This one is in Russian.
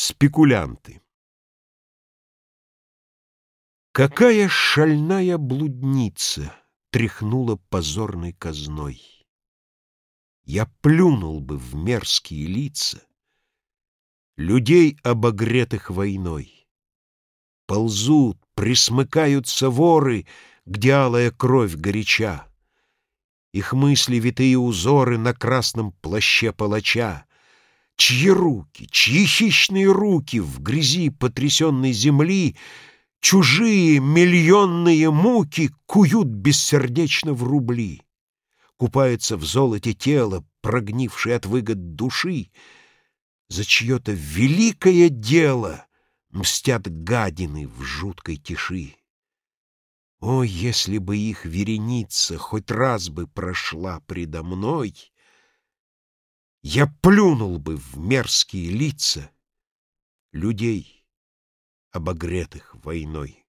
Спекулянты Какая шальная блудница Тряхнула позорной казной! Я плюнул бы в мерзкие лица Людей, обогретых войной. Ползут, присмыкаются воры, Где алая кровь горяча. Их мысли витые узоры На красном плаще палача. Чьи руки, чьи хищные руки В грязи потрясенной земли Чужие миллионные муки Куют бессердечно в рубли. Купается в золоте тело, Прогнившее от выгод души. За чье-то великое дело Мстят гадины в жуткой тиши. О, если бы их вереница Хоть раз бы прошла предо мной, Я плюнул бы в мерзкие лица Людей, обогретых войной.